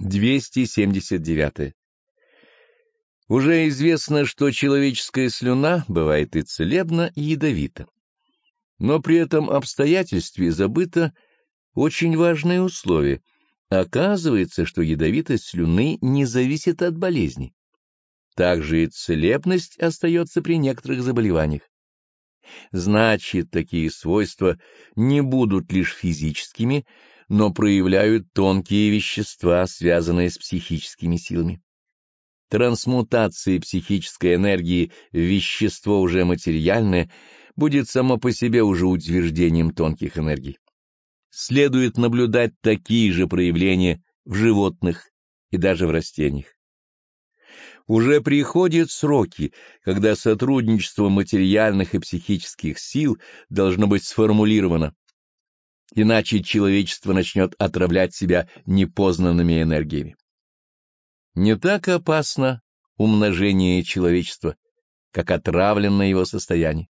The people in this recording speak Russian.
279. Уже известно, что человеческая слюна бывает и целебна, и ядовита. Но при этом обстоятельстве забыто очень важное условие. Оказывается, что ядовитость слюны не зависит от болезни. Также и целебность остается при некоторых заболеваниях. Значит, такие свойства не будут лишь физическими, но проявляют тонкие вещества, связанные с психическими силами. Трансмутация психической энергии в вещество уже материальное будет само по себе уже утверждением тонких энергий. Следует наблюдать такие же проявления в животных и даже в растениях. Уже приходят сроки, когда сотрудничество материальных и психических сил должно быть сформулировано, иначе человечество начнет отравлять себя непознанными энергиями. Не так опасно умножение человечества, как отравленное его состояние.